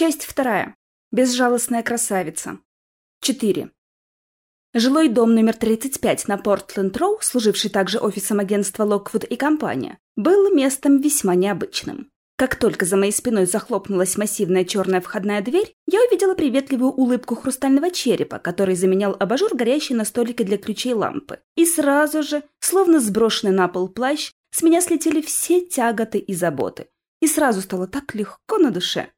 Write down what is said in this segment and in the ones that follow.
Часть вторая. Безжалостная красавица. 4. Жилой дом номер 35 на Портленд-Роу, служивший также офисом агентства Локвуд и компания, был местом весьма необычным. Как только за моей спиной захлопнулась массивная черная входная дверь, я увидела приветливую улыбку хрустального черепа, который заменял абажур, горящий на столике для ключей лампы. И сразу же, словно сброшенный на пол плащ, с меня слетели все тяготы и заботы. И сразу стало так легко на душе.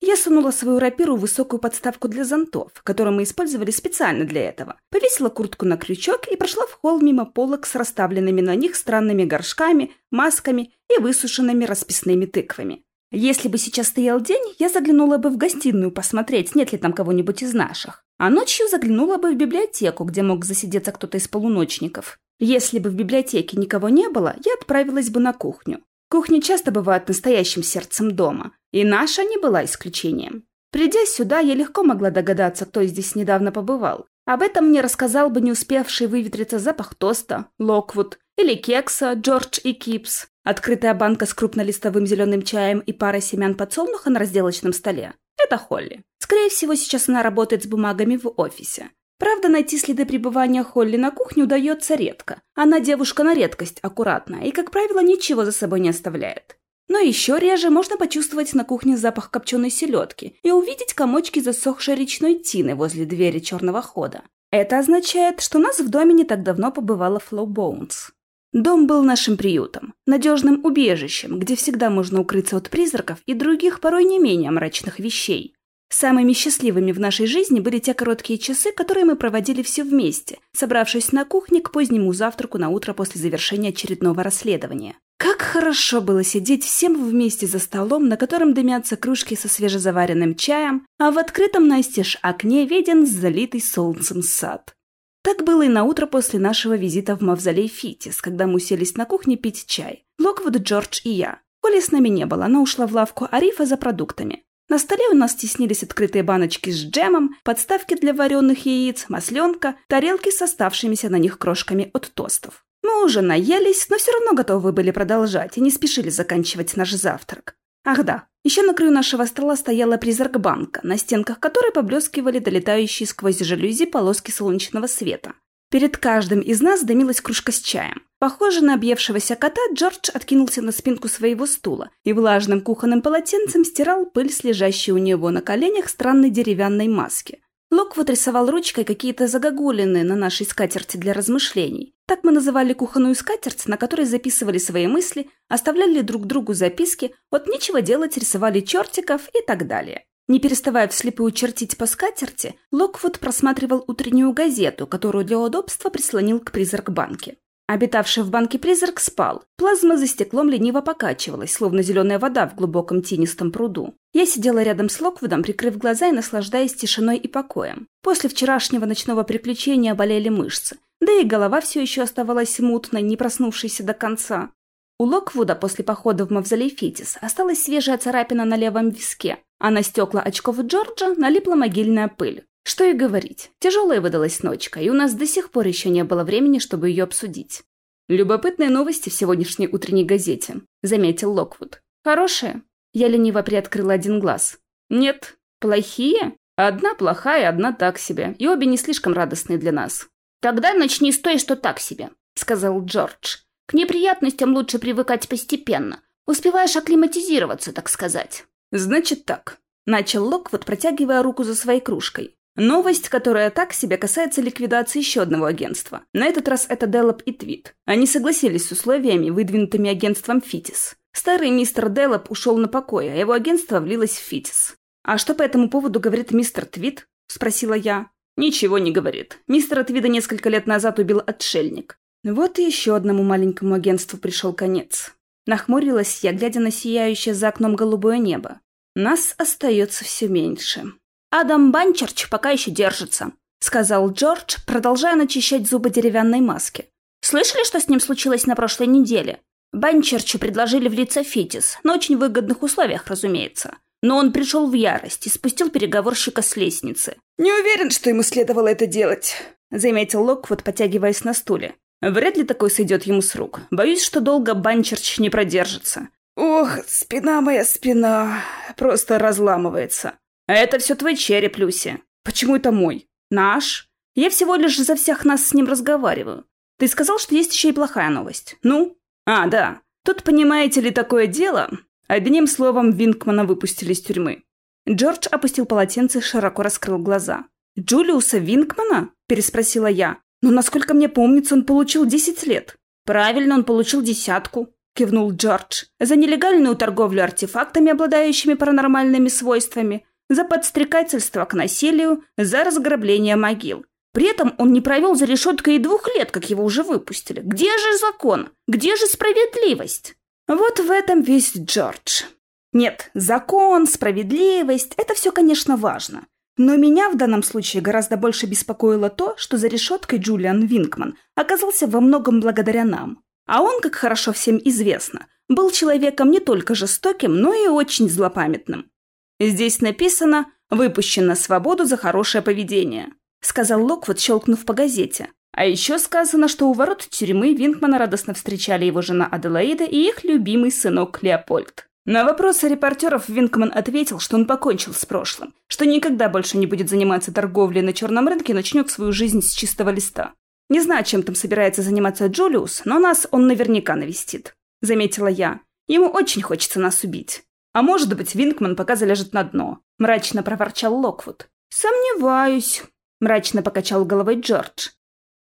Я сунула свою рапиру в высокую подставку для зонтов, которую мы использовали специально для этого, повесила куртку на крючок и прошла в холл мимо полок с расставленными на них странными горшками, масками и высушенными расписными тыквами. Если бы сейчас стоял день, я заглянула бы в гостиную посмотреть, нет ли там кого-нибудь из наших. А ночью заглянула бы в библиотеку, где мог засидеться кто-то из полуночников. Если бы в библиотеке никого не было, я отправилась бы на кухню. Кухни часто бывают настоящим сердцем дома, и наша не была исключением. Придя сюда, я легко могла догадаться, кто здесь недавно побывал. Об этом мне рассказал бы не успевший выветриться запах тоста, Локвуд, или кекса Джордж и Кипс, открытая банка с крупнолистовым зеленым чаем и парой семян подсолнуха на разделочном столе. Это Холли. Скорее всего, сейчас она работает с бумагами в офисе. Правда, найти следы пребывания Холли на кухне удается редко. Она девушка на редкость аккуратная и, как правило, ничего за собой не оставляет. Но еще реже можно почувствовать на кухне запах копченой селедки и увидеть комочки засохшей речной тины возле двери черного хода. Это означает, что нас в доме не так давно побывала Флоу Боунс. Дом был нашим приютом, надежным убежищем, где всегда можно укрыться от призраков и других порой не менее мрачных вещей. Самыми счастливыми в нашей жизни были те короткие часы, которые мы проводили все вместе, собравшись на кухне к позднему завтраку на утро после завершения очередного расследования. Как хорошо было сидеть всем вместе за столом, на котором дымятся кружки со свежезаваренным чаем, а в открытом настежь окне виден залитый солнцем сад. Так было и на утро после нашего визита в мавзолей Фитис, когда мы уселись на кухне пить чай. Локвуд, Джордж и я. Коли с нами не было, она ушла в лавку Арифа за продуктами. На столе у нас теснились открытые баночки с джемом, подставки для вареных яиц, масленка, тарелки с оставшимися на них крошками от тостов. Мы уже наелись, но все равно готовы были продолжать и не спешили заканчивать наш завтрак. Ах да, еще на краю нашего стола стояла призрак-банка, на стенках которой поблескивали долетающие сквозь жалюзи полоски солнечного света. Перед каждым из нас дымилась кружка с чаем. Похоже на объевшегося кота, Джордж откинулся на спинку своего стула и влажным кухонным полотенцем стирал пыль с лежащей у него на коленях странной деревянной маски. Локвуд рисовал ручкой какие-то загогулины на нашей скатерти для размышлений. Так мы называли кухонную скатерть, на которой записывали свои мысли, оставляли друг другу записки, вот нечего делать рисовали чертиков и так далее. Не переставая вслепую чертить по скатерти, Локвуд просматривал утреннюю газету, которую для удобства прислонил к призрак-банке. Обитавший в банке призрак спал. Плазма за стеклом лениво покачивалась, словно зеленая вода в глубоком тенистом пруду. Я сидела рядом с Локвудом, прикрыв глаза и наслаждаясь тишиной и покоем. После вчерашнего ночного приключения болели мышцы. Да и голова все еще оставалась мутной, не проснувшейся до конца. У Локвуда после похода в мавзолей Фитис осталась свежая царапина на левом виске, а на стекла очков Джорджа налипла могильная пыль. Что и говорить, тяжелая выдалась ночка, и у нас до сих пор еще не было времени, чтобы ее обсудить. «Любопытные новости в сегодняшней утренней газете», — заметил Локвуд. «Хорошие?» Я лениво приоткрыла один глаз. «Нет. Плохие? Одна плохая, одна так себе, и обе не слишком радостные для нас». «Тогда начни с той, что так себе», — сказал Джордж. К неприятностям лучше привыкать постепенно. Успеваешь акклиматизироваться, так сказать. Значит так. Начал Локвуд, протягивая руку за своей кружкой. Новость, которая так себе касается ликвидации еще одного агентства. На этот раз это Делоп и Твит. Они согласились с условиями, выдвинутыми агентством Фитис. Старый мистер Делоп ушел на покой, а его агентство влилось в Фитис. «А что по этому поводу говорит мистер Твит?» – спросила я. «Ничего не говорит. Мистера Твида несколько лет назад убил отшельник. Вот и еще одному маленькому агентству пришел конец. Нахмурилась я, глядя на сияющее за окном голубое небо. Нас остается все меньше. «Адам Банчерч пока еще держится», — сказал Джордж, продолжая начищать зубы деревянной маски. «Слышали, что с ним случилось на прошлой неделе? Банчерчу предложили в лице Фитис, на очень выгодных условиях, разумеется. Но он пришел в ярость и спустил переговорщика с лестницы. «Не уверен, что ему следовало это делать», — заметил Локвуд, потягиваясь на стуле. Вряд ли такой сойдет ему с рук. Боюсь, что долго Банчерч не продержится. Ох, спина моя спина просто разламывается. А это все твой череп, Люси. Почему это мой? Наш? Я всего лишь за всех нас с ним разговариваю. Ты сказал, что есть еще и плохая новость. Ну? А, да. Тут, понимаете ли, такое дело. Одним словом, Винкмана выпустили из тюрьмы. Джордж опустил полотенце и широко раскрыл глаза. «Джулиуса Винкмана?» – переспросила я. «Но, насколько мне помнится, он получил 10 лет». «Правильно, он получил десятку кивнул Джордж, за нелегальную торговлю артефактами, обладающими паранормальными свойствами, за подстрекательство к насилию, за разграбление могил. При этом он не провел за решеткой и двух лет, как его уже выпустили. Где же закон? Где же справедливость? Вот в этом весь Джордж. Нет, закон, справедливость – это все, конечно, важно. Но меня в данном случае гораздо больше беспокоило то, что за решеткой Джулиан Винкман оказался во многом благодаря нам. А он, как хорошо всем известно, был человеком не только жестоким, но и очень злопамятным. Здесь написано «выпущен на свободу за хорошее поведение», сказал Локвуд, щелкнув по газете. А еще сказано, что у ворот тюрьмы Винкмана радостно встречали его жена Аделаида и их любимый сынок Леопольд. На вопросы репортеров Винкман ответил, что он покончил с прошлым, что никогда больше не будет заниматься торговлей на черном рынке и начнет свою жизнь с чистого листа. Не знаю, чем там собирается заниматься Джулиус, но нас он наверняка навестит. Заметила я. Ему очень хочется нас убить. А может быть, Винкман пока залежет на дно. Мрачно проворчал Локвуд. Сомневаюсь. Мрачно покачал головой Джордж.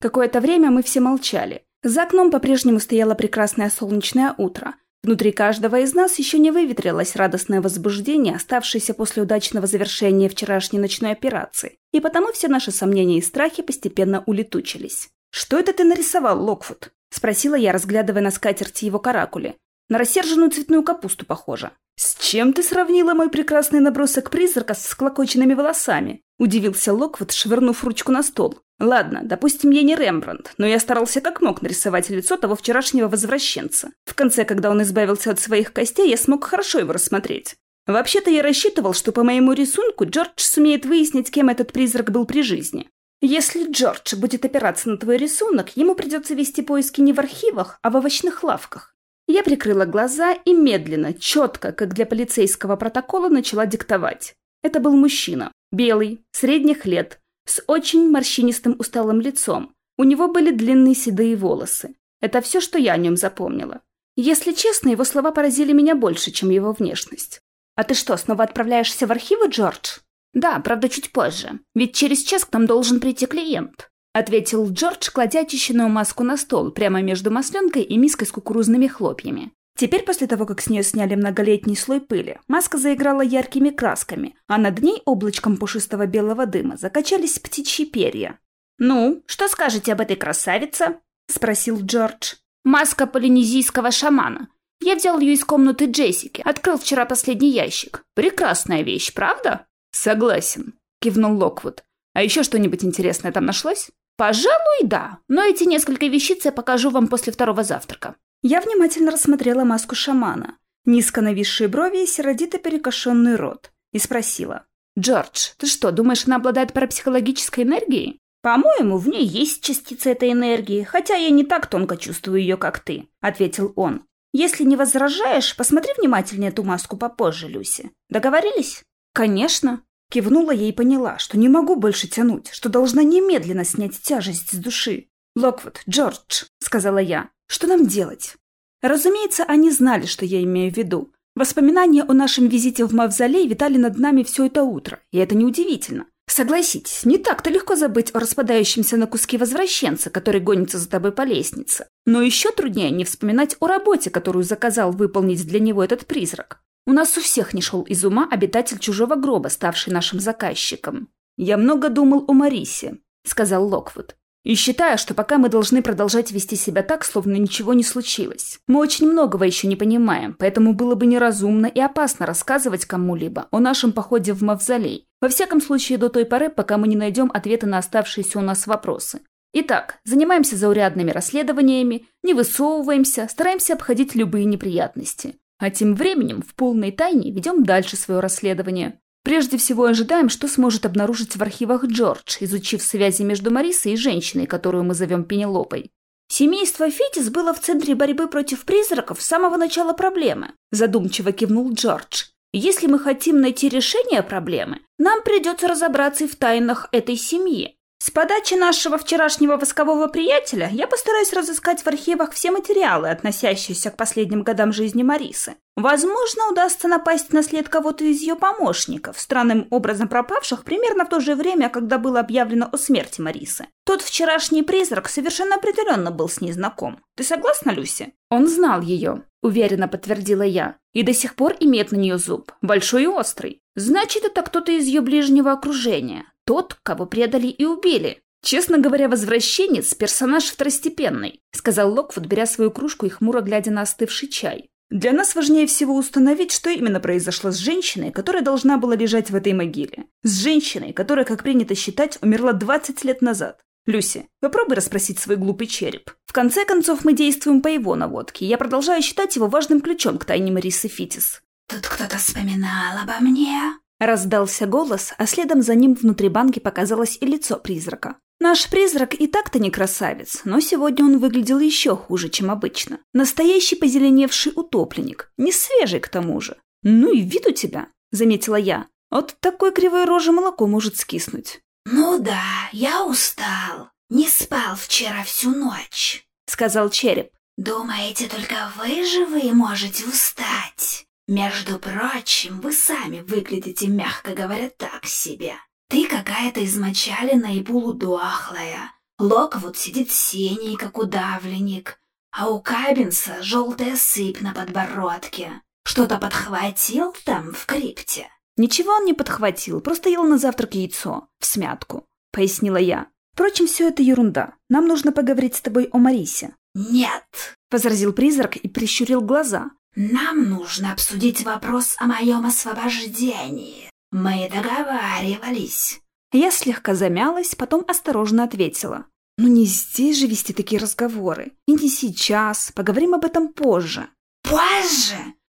Какое-то время мы все молчали. За окном по-прежнему стояло прекрасное солнечное утро. Внутри каждого из нас еще не выветрилось радостное возбуждение, оставшееся после удачного завершения вчерашней ночной операции, и потому все наши сомнения и страхи постепенно улетучились. «Что это ты нарисовал, Локфуд?» — спросила я, разглядывая на скатерти его каракули. «На рассерженную цветную капусту похоже». «С чем ты сравнила мой прекрасный набросок призрака с склокоченными волосами?» — удивился Локвуд, швырнув ручку на стол. «Ладно, допустим, я не Рембрандт, но я старался как мог нарисовать лицо того вчерашнего возвращенца. В конце, когда он избавился от своих костей, я смог хорошо его рассмотреть. Вообще-то я рассчитывал, что по моему рисунку Джордж сумеет выяснить, кем этот призрак был при жизни. Если Джордж будет опираться на твой рисунок, ему придется вести поиски не в архивах, а в овощных лавках. Я прикрыла глаза и медленно, четко, как для полицейского протокола, начала диктовать. Это был мужчина, белый, средних лет, с очень морщинистым усталым лицом. У него были длинные седые волосы. Это все, что я о нем запомнила. Если честно, его слова поразили меня больше, чем его внешность. «А ты что, снова отправляешься в архивы, Джордж?» «Да, правда, чуть позже. Ведь через час к нам должен прийти клиент», — ответил Джордж, кладя очищенную маску на стол, прямо между масленкой и миской с кукурузными хлопьями. Теперь, после того, как с нее сняли многолетний слой пыли, маска заиграла яркими красками, а над ней облачком пушистого белого дыма закачались птичьи перья. «Ну, что скажете об этой красавице?» — спросил Джордж. «Маска полинезийского шамана. Я взял ее из комнаты Джессики, открыл вчера последний ящик. Прекрасная вещь, правда?» «Согласен», — кивнул Локвуд. «А еще что-нибудь интересное там нашлось?» «Пожалуй, да. Но эти несколько вещиц я покажу вам после второго завтрака». Я внимательно рассмотрела маску шамана, низко нависшие брови и сердито перекошенный рот, и спросила. «Джордж, ты что, думаешь, она обладает парапсихологической энергией?» «По-моему, в ней есть частица этой энергии, хотя я не так тонко чувствую ее, как ты», — ответил он. «Если не возражаешь, посмотри внимательнее эту маску попозже, Люси. Договорились?» «Конечно!» Кивнула ей и поняла, что не могу больше тянуть, что должна немедленно снять тяжесть с души. «Локвуд, Джордж», — сказала я, — «что нам делать?» Разумеется, они знали, что я имею в виду. Воспоминания о нашем визите в Мавзолей витали над нами все это утро, и это неудивительно. Согласитесь, не так-то легко забыть о распадающемся на куски возвращенце, который гонится за тобой по лестнице. Но еще труднее не вспоминать о работе, которую заказал выполнить для него этот призрак. У нас у всех не шел из ума обитатель чужого гроба, ставший нашим заказчиком. «Я много думал о Марисе», — сказал Локвуд. «И считаю, что пока мы должны продолжать вести себя так, словно ничего не случилось. Мы очень многого еще не понимаем, поэтому было бы неразумно и опасно рассказывать кому-либо о нашем походе в Мавзолей. Во всяком случае, до той поры, пока мы не найдем ответы на оставшиеся у нас вопросы. Итак, занимаемся заурядными расследованиями, не высовываемся, стараемся обходить любые неприятности. А тем временем в полной тайне ведем дальше свое расследование. Прежде всего ожидаем, что сможет обнаружить в архивах Джордж, изучив связи между Марисой и женщиной, которую мы зовем Пенелопой. Семейство Фитис было в центре борьбы против призраков с самого начала проблемы, задумчиво кивнул Джордж. Если мы хотим найти решение проблемы, нам придется разобраться и в тайнах этой семьи. С подачи нашего вчерашнего воскового приятеля я постараюсь разыскать в архивах все материалы, относящиеся к последним годам жизни Марисы. Возможно, удастся напасть на след кого-то из ее помощников, странным образом пропавших примерно в то же время, когда было объявлено о смерти Марисы. Тот вчерашний призрак совершенно определенно был с ней знаком. Ты согласна, Люси? Он знал ее, уверенно подтвердила я, и до сих пор имеет на нее зуб, большой и острый. Значит, это кто-то из ее ближнего окружения, тот, кого предали и убили. Честно говоря, возвращенец – персонаж второстепенный, сказал Локвуд, беря свою кружку и хмуро глядя на остывший чай. Для нас важнее всего установить, что именно произошло с женщиной, которая должна была лежать в этой могиле. С женщиной, которая, как принято считать, умерла 20 лет назад. Люси, попробуй расспросить свой глупый череп. В конце концов, мы действуем по его наводке, я продолжаю считать его важным ключом к тайне Марисы Фитис. «Тут кто-то вспоминал обо мне?» Раздался голос, а следом за ним внутри банки показалось и лицо призрака. Наш призрак и так-то не красавец, но сегодня он выглядел еще хуже, чем обычно. Настоящий позеленевший утопленник, не свежий к тому же. «Ну и вид у тебя», — заметила я. «От такой кривой рожи молоко может скиснуть». «Ну да, я устал. Не спал вчера всю ночь», — сказал череп. «Думаете, только вы живые можете устать? Между прочим, вы сами выглядите, мягко говоря, так себе. Ты какая-то измочаленная и полудохлая. Локвуд сидит синий, как удавленник, а у Кабинса желтая сыпь на подбородке. Что-то подхватил там, в крипте?» «Ничего он не подхватил, просто ел на завтрак яйцо, в смятку», — пояснила я. «Впрочем, все это ерунда. Нам нужно поговорить с тобой о Марисе». «Нет», — возразил призрак и прищурил глаза. «Нам нужно обсудить вопрос о моем освобождении. Мы договаривались». Я слегка замялась, потом осторожно ответила. «Ну не здесь же вести такие разговоры. И не сейчас. Поговорим об этом позже». «Позже?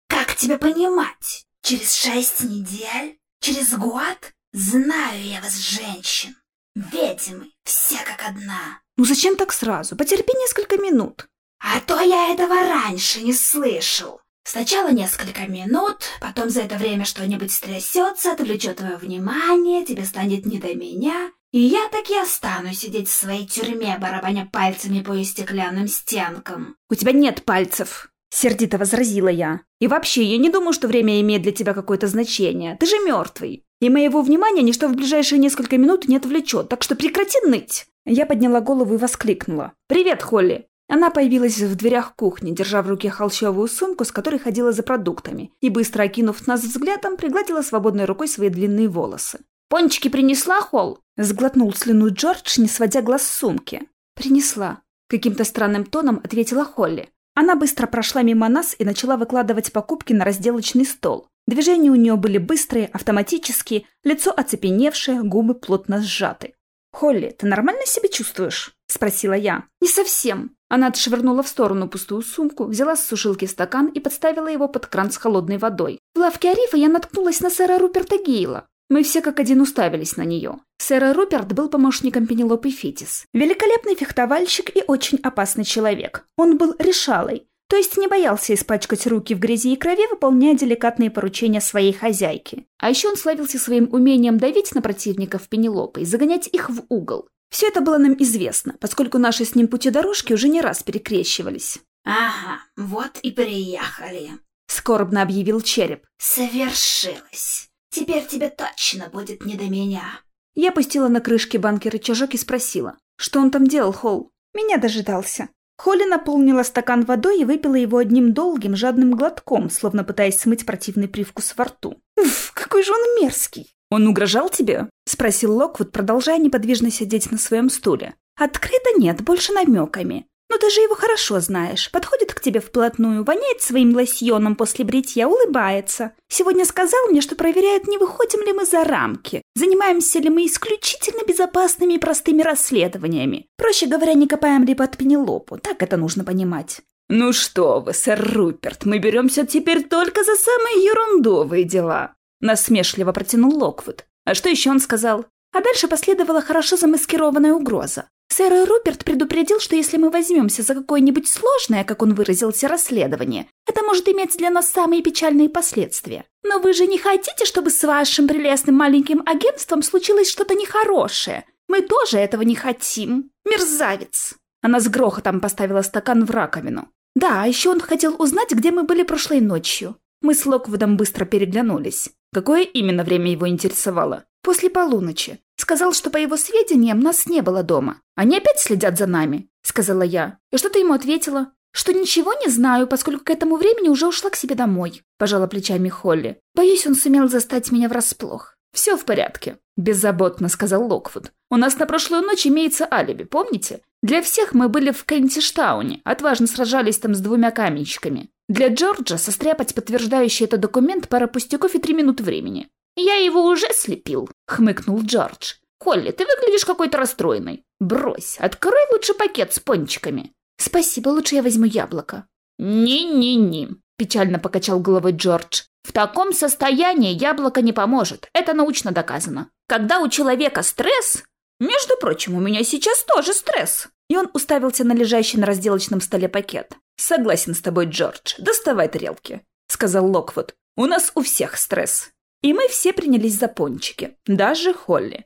Как тебя понимать? Через шесть недель? Через год? Знаю я вас, женщин. Ведьмы, все как одна». «Ну зачем так сразу? Потерпи несколько минут». «А то я этого раньше не слышал. Сначала несколько минут, потом за это время что-нибудь стрясется, отвлечет твое внимание, тебе станет не до меня, и я так и останусь сидеть в своей тюрьме, барабаня пальцами по стеклянным стенкам. «У тебя нет пальцев!» — сердито возразила я. «И вообще, я не думаю, что время имеет для тебя какое-то значение. Ты же мертвый. И моего внимания ничто в ближайшие несколько минут не отвлечет, так что прекрати ныть!» Я подняла голову и воскликнула. «Привет, Холли! Она появилась в дверях кухни, держа в руке холщовую сумку, с которой ходила за продуктами, и, быстро окинув нас взглядом, пригладила свободной рукой свои длинные волосы. «Пончики принесла, Холл?» — сглотнул слюну Джордж, не сводя глаз с сумки. «Принесла», — каким-то странным тоном ответила Холли. Она быстро прошла мимо нас и начала выкладывать покупки на разделочный стол. Движения у нее были быстрые, автоматические, лицо оцепеневшее, губы плотно сжаты. «Холли, ты нормально себя чувствуешь?» — спросила я. «Не совсем». Она отшвырнула в сторону пустую сумку, взяла с сушилки стакан и подставила его под кран с холодной водой. В лавке Арифа я наткнулась на сэра Руперта Гейла. Мы все как один уставились на нее. Сэр Руперт был помощником Пенелопы Фитис. Великолепный фехтовальщик и очень опасный человек. Он был решалой, то есть не боялся испачкать руки в грязи и крови, выполняя деликатные поручения своей хозяйки. А еще он славился своим умением давить на противников Пенелопы и загонять их в угол. Все это было нам известно, поскольку наши с ним пути дорожки уже не раз перекрещивались. «Ага, вот и приехали», — скорбно объявил череп. «Совершилось. Теперь тебе точно будет не до меня». Я пустила на крышке банки рычажок и спросила, что он там делал, Холл. Меня дожидался. Холли наполнила стакан водой и выпила его одним долгим, жадным глотком, словно пытаясь смыть противный привкус во рту. «Уф, какой же он мерзкий!» «Он угрожал тебе?» — спросил Локвуд, продолжая неподвижно сидеть на своем стуле. «Открыто нет, больше намеками. Но ты же его хорошо знаешь. Подходит к тебе вплотную, воняет своим лосьоном после бритья, улыбается. Сегодня сказал мне, что проверяет, не выходим ли мы за рамки. Занимаемся ли мы исключительно безопасными и простыми расследованиями. Проще говоря, не копаем ли под Пенелопу. Так это нужно понимать». «Ну что вы, сэр Руперт, мы беремся теперь только за самые ерундовые дела», Насмешливо протянул Локвуд. А что еще он сказал? А дальше последовала хорошо замаскированная угроза. Сэр Руперт предупредил, что если мы возьмемся за какое-нибудь сложное, как он выразился, расследование, это может иметь для нас самые печальные последствия. Но вы же не хотите, чтобы с вашим прелестным маленьким агентством случилось что-то нехорошее? Мы тоже этого не хотим. Мерзавец!» Она с грохотом поставила стакан в раковину. «Да, а еще он хотел узнать, где мы были прошлой ночью». Мы с Локвудом быстро переглянулись. Какое именно время его интересовало? После полуночи. Сказал, что, по его сведениям, нас не было дома. Они опять следят за нами, сказала я. И что ты ему ответила? Что ничего не знаю, поскольку к этому времени уже ушла к себе домой, пожала плечами Холли. Боюсь, он сумел застать меня врасплох. «Все в порядке», – беззаботно сказал Локвуд. «У нас на прошлую ночь имеется алиби, помните? Для всех мы были в Кентиштауне, отважно сражались там с двумя каменщиками. Для Джорджа состряпать подтверждающий этот документ пара пустяков и три минуты времени. «Я его уже слепил», — хмыкнул Джордж. «Холли, ты выглядишь какой-то расстроенной. Брось, открой лучше пакет с пончиками». «Спасибо, лучше я возьму яблоко». «Не-не-не», — печально покачал головой Джордж. «В таком состоянии яблоко не поможет. Это научно доказано. Когда у человека стресс... Между прочим, у меня сейчас тоже стресс». И он уставился на лежащий на разделочном столе пакет. «Согласен с тобой, Джордж. Доставай тарелки», — сказал Локвуд. «У нас у всех стресс». И мы все принялись за пончики. Даже Холли.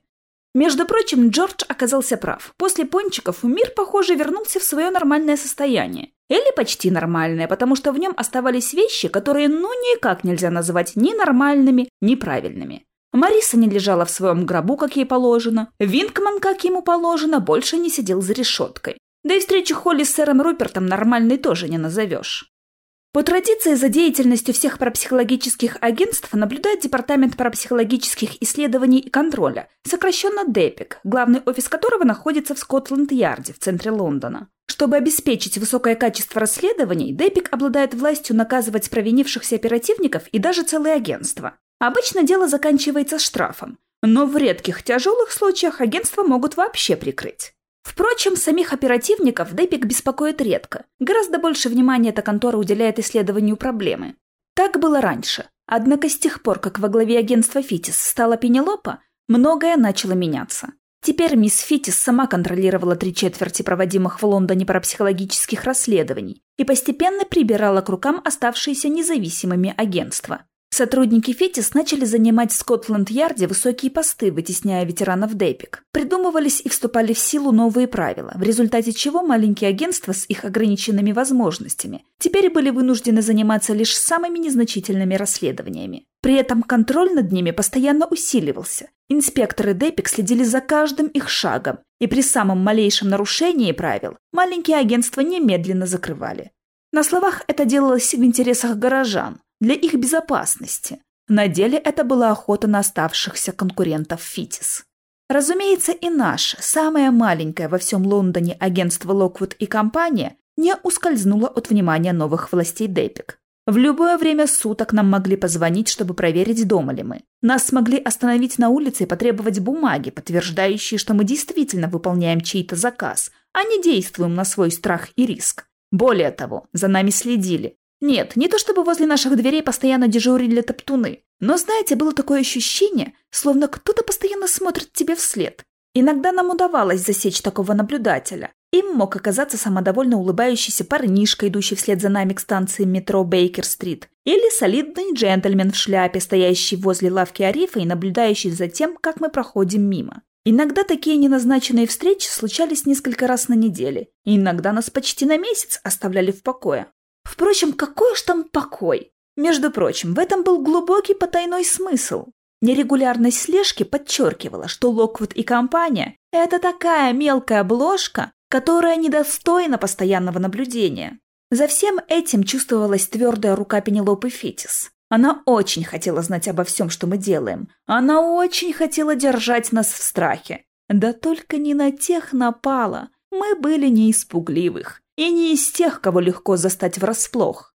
Между прочим, Джордж оказался прав. После пончиков мир, похоже, вернулся в свое нормальное состояние. Или почти нормальное, потому что в нем оставались вещи, которые ну никак нельзя назвать ни нормальными, ни правильными. Мариса не лежала в своем гробу, как ей положено. Винкман, как ему положено, больше не сидел за решеткой. Да и встречу Холли с сэром Рупертом нормальной тоже не назовешь. По традиции за деятельностью всех парапсихологических агентств наблюдает Департамент парапсихологических исследований и контроля, сокращенно ДЭПИК, главный офис которого находится в Скотланд-Ярде в центре Лондона. Чтобы обеспечить высокое качество расследований, ДЭПИК обладает властью наказывать провинившихся оперативников и даже целые агентства. Обычно дело заканчивается штрафом, но в редких тяжелых случаях агентства могут вообще прикрыть. Впрочем, самих оперативников Депик беспокоит редко. Гораздо больше внимания эта контора уделяет исследованию проблемы. Так было раньше. Однако с тех пор, как во главе агентства Фитис стала Пенелопа, многое начало меняться. Теперь мисс Фитис сама контролировала три четверти проводимых в Лондоне парапсихологических расследований и постепенно прибирала к рукам оставшиеся независимыми агентства. Сотрудники Фетис начали занимать в Скотланд-Ярде высокие посты, вытесняя ветеранов Депик. Придумывались и вступали в силу новые правила, в результате чего маленькие агентства с их ограниченными возможностями теперь были вынуждены заниматься лишь самыми незначительными расследованиями. При этом контроль над ними постоянно усиливался. Инспекторы Депик следили за каждым их шагом, и при самом малейшем нарушении правил маленькие агентства немедленно закрывали. На словах это делалось в интересах горожан, для их безопасности. На деле это была охота на оставшихся конкурентов ФИТИС. Разумеется, и наше, самое маленькое во всем Лондоне агентство Локвуд и компания не ускользнуло от внимания новых властей Депик. В любое время суток нам могли позвонить, чтобы проверить, дома ли мы. Нас смогли остановить на улице и потребовать бумаги, подтверждающие, что мы действительно выполняем чей-то заказ, а не действуем на свой страх и риск. Более того, за нами следили, нет, не то чтобы возле наших дверей постоянно дежурили топтуны, но, знаете, было такое ощущение, словно кто-то постоянно смотрит тебе вслед. Иногда нам удавалось засечь такого наблюдателя. Им мог оказаться самодовольно улыбающийся парнишка, идущий вслед за нами к станции метро Бейкер-стрит, или солидный джентльмен в шляпе, стоящий возле лавки Арифа и наблюдающий за тем, как мы проходим мимо. Иногда такие неназначенные встречи случались несколько раз на неделе, иногда нас почти на месяц оставляли в покое. Впрочем, какой уж там покой? Между прочим, в этом был глубокий потайной смысл. Нерегулярность слежки подчеркивала, что Локвуд и компания – это такая мелкая обложка, которая недостойна постоянного наблюдения. За всем этим чувствовалась твердая рука Пенелопы Фетис. Она очень хотела знать обо всем, что мы делаем. Она очень хотела держать нас в страхе. Да только не на тех напала. Мы были не испугливых. И не из тех, кого легко застать врасплох.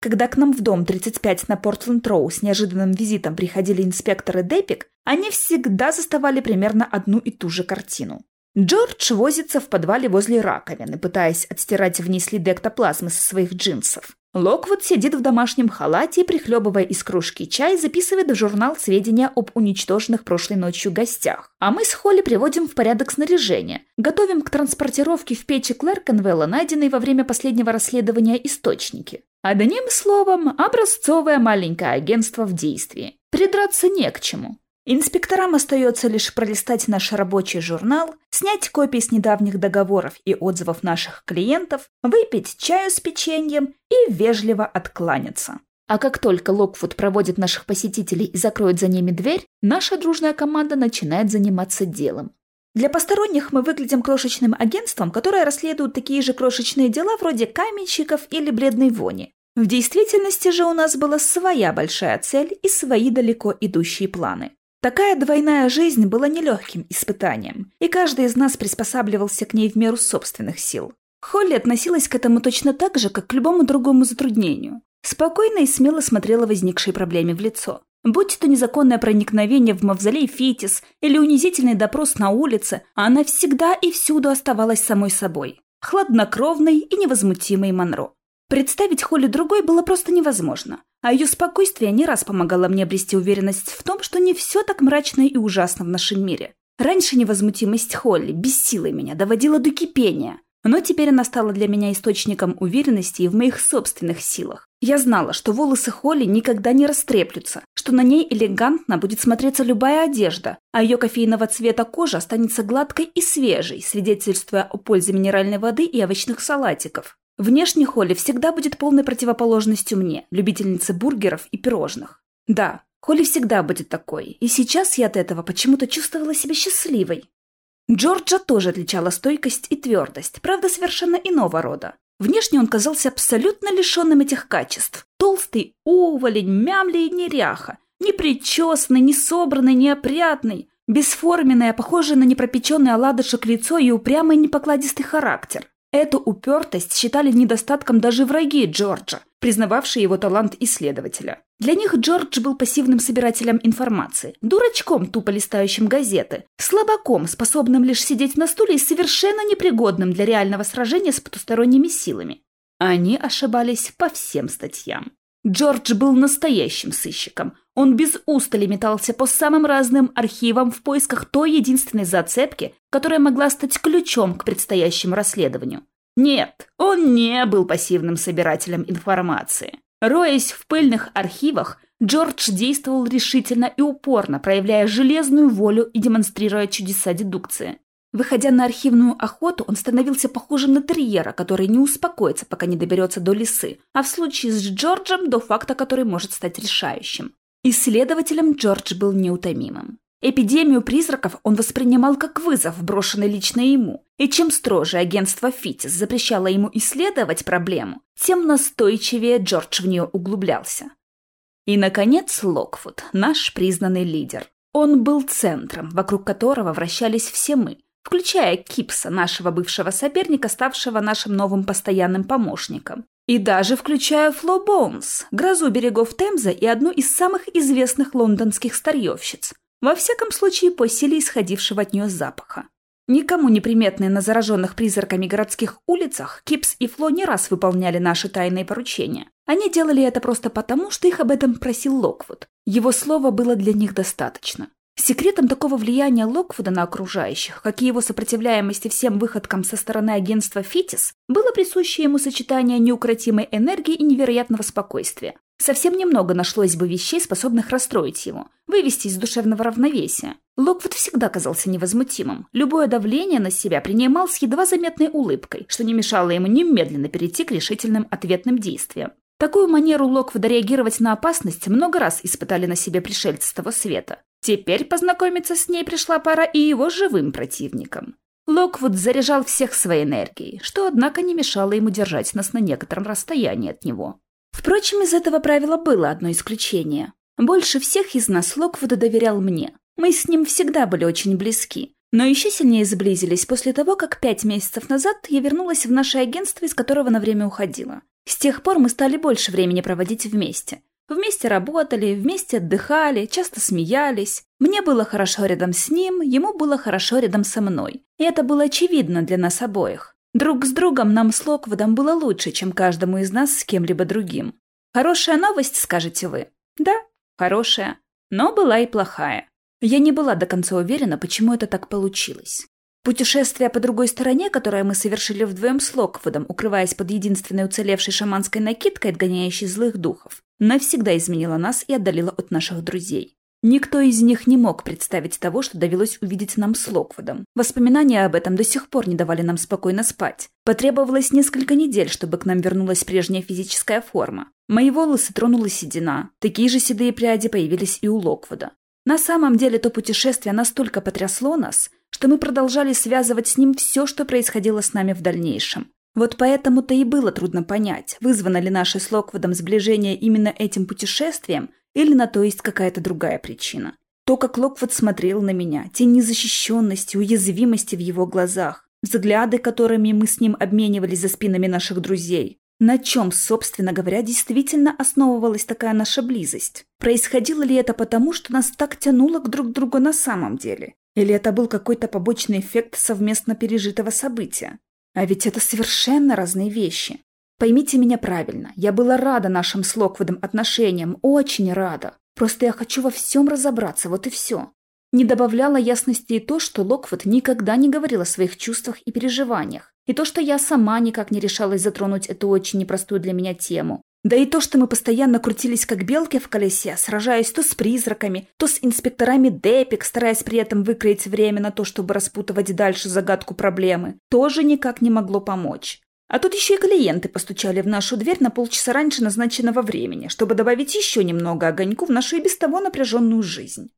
Когда к нам в дом 35 на Портленд-Роу с неожиданным визитом приходили инспекторы Депик, они всегда заставали примерно одну и ту же картину. Джордж возится в подвале возле раковины, пытаясь отстирать вниз следы эктоплазмы со своих джинсов. Локвуд сидит в домашнем халате прихлебывая из кружки чай, записывает в журнал сведения об уничтоженных прошлой ночью гостях. А мы с Холли приводим в порядок снаряжение, готовим к транспортировке в печи Клэркенвелла найденные во время последнего расследования источники. Одним словом, образцовое маленькое агентство в действии. Придраться не к чему. Инспекторам остается лишь пролистать наш рабочий журнал, снять копии с недавних договоров и отзывов наших клиентов, выпить чаю с печеньем и вежливо откланяться. А как только Локвуд проводит наших посетителей и закроет за ними дверь, наша дружная команда начинает заниматься делом. Для посторонних мы выглядим крошечным агентством, которое расследует такие же крошечные дела вроде каменщиков или бледной вони. В действительности же у нас была своя большая цель и свои далеко идущие планы. Такая двойная жизнь была нелегким испытанием, и каждый из нас приспосабливался к ней в меру собственных сил. Холли относилась к этому точно так же, как к любому другому затруднению. Спокойно и смело смотрела возникшей проблеме в лицо. Будь то незаконное проникновение в мавзолей Фитис или унизительный допрос на улице, она всегда и всюду оставалась самой собой. Хладнокровной и невозмутимой Монро. Представить Холли другой было просто невозможно, а ее спокойствие не раз помогало мне обрести уверенность в том, что не все так мрачно и ужасно в нашем мире. Раньше невозмутимость Холли бессила меня, доводила до кипения, но теперь она стала для меня источником уверенности и в моих собственных силах. Я знала, что волосы Холли никогда не растреплются, что на ней элегантно будет смотреться любая одежда, а ее кофейного цвета кожа останется гладкой и свежей, свидетельствуя о пользе минеральной воды и овощных салатиков. Внешне Холли всегда будет полной противоположностью мне, любительнице бургеров и пирожных. Да, Холли всегда будет такой, и сейчас я от этого почему-то чувствовала себя счастливой. Джорджа тоже отличала стойкость и твердость, правда, совершенно иного рода. Внешне он казался абсолютно лишенным этих качеств. Толстый уволень, мямля и неряха. Непричесанный, несобранный, неопрятный. Бесформенное, похожее на непропеченный оладушек лицо и упрямый непокладистый характер. Эту упертость считали недостатком даже враги Джорджа, признававшие его талант исследователя. Для них Джордж был пассивным собирателем информации, дурачком, тупо листающим газеты, слабаком, способным лишь сидеть на стуле и совершенно непригодным для реального сражения с потусторонними силами. Они ошибались по всем статьям. Джордж был настоящим сыщиком. Он без устали метался по самым разным архивам в поисках той единственной зацепки, которая могла стать ключом к предстоящему расследованию. Нет, он не был пассивным собирателем информации. Роясь в пыльных архивах, Джордж действовал решительно и упорно, проявляя железную волю и демонстрируя чудеса дедукции. Выходя на архивную охоту, он становился похожим на терьера, который не успокоится, пока не доберется до лисы, а в случае с Джорджем до факта, который может стать решающим. Исследователем Джордж был неутомимым. Эпидемию призраков он воспринимал как вызов, брошенный лично ему. И чем строже агентство Фитис запрещало ему исследовать проблему, тем настойчивее Джордж в нее углублялся. И, наконец, Локвуд, наш признанный лидер. Он был центром, вокруг которого вращались все мы – включая Кипса, нашего бывшего соперника, ставшего нашим новым постоянным помощником. И даже включая Фло Боунс, грозу берегов Темза и одну из самых известных лондонских старьевщиц. Во всяком случае, по силе исходившего от нее запаха. Никому неприметные на зараженных призраками городских улицах, Кипс и Фло не раз выполняли наши тайные поручения. Они делали это просто потому, что их об этом просил Локвуд. Его слова было для них достаточно. Секретом такого влияния Локвуда на окружающих, как и его сопротивляемости всем выходкам со стороны агентства «Фитис», было присущее ему сочетание неукротимой энергии и невероятного спокойствия. Совсем немного нашлось бы вещей, способных расстроить его, вывести из душевного равновесия. Локвуд всегда казался невозмутимым. Любое давление на себя принимал с едва заметной улыбкой, что не мешало ему немедленно перейти к решительным ответным действиям. Такую манеру Локвуда реагировать на опасность много раз испытали на себе пришельцы с того света. Теперь познакомиться с ней пришла пора и его живым противникам. Локвуд заряжал всех своей энергией, что, однако, не мешало ему держать нас на некотором расстоянии от него. Впрочем, из этого правила было одно исключение. Больше всех из нас Локвуда доверял мне. Мы с ним всегда были очень близки, но еще сильнее сблизились после того, как пять месяцев назад я вернулась в наше агентство, из которого на время уходила. С тех пор мы стали больше времени проводить вместе. Вместе работали, вместе отдыхали, часто смеялись. Мне было хорошо рядом с ним, ему было хорошо рядом со мной. И это было очевидно для нас обоих. Друг с другом нам с Локвудом было лучше, чем каждому из нас с кем-либо другим. Хорошая новость, скажете вы? Да, хорошая. Но была и плохая. Я не была до конца уверена, почему это так получилось. Путешествие по другой стороне, которое мы совершили вдвоем с Локвудом, укрываясь под единственной уцелевшей шаманской накидкой, отгоняющей злых духов, навсегда изменило нас и отдалило от наших друзей. Никто из них не мог представить того, что довелось увидеть нам с Локвудом. Воспоминания об этом до сих пор не давали нам спокойно спать. Потребовалось несколько недель, чтобы к нам вернулась прежняя физическая форма. Мои волосы тронула седина. Такие же седые пряди появились и у Локвуда. На самом деле то путешествие настолько потрясло нас, что мы продолжали связывать с ним все, что происходило с нами в дальнейшем. Вот поэтому-то и было трудно понять, вызвано ли наше с Локвудом сближение именно этим путешествием, или на то есть какая-то другая причина. То, как Локвуд смотрел на меня, те незащищенности, уязвимости в его глазах, взгляды, которыми мы с ним обменивались за спинами наших друзей, на чем, собственно говоря, действительно основывалась такая наша близость? Происходило ли это потому, что нас так тянуло к друг другу на самом деле? Или это был какой-то побочный эффект совместно пережитого события? А ведь это совершенно разные вещи. Поймите меня правильно, я была рада нашим с Локвудом отношениям, очень рада. Просто я хочу во всем разобраться, вот и все. Не добавляло ясности и то, что Локвуд никогда не говорил о своих чувствах и переживаниях, и то, что я сама никак не решалась затронуть эту очень непростую для меня тему. Да и то, что мы постоянно крутились как белки в колесе, сражаясь то с призраками, то с инспекторами Депик, стараясь при этом выкроить время на то, чтобы распутывать дальше загадку проблемы, тоже никак не могло помочь. А тут еще и клиенты постучали в нашу дверь на полчаса раньше назначенного времени, чтобы добавить еще немного огоньку в нашу и без того напряженную жизнь.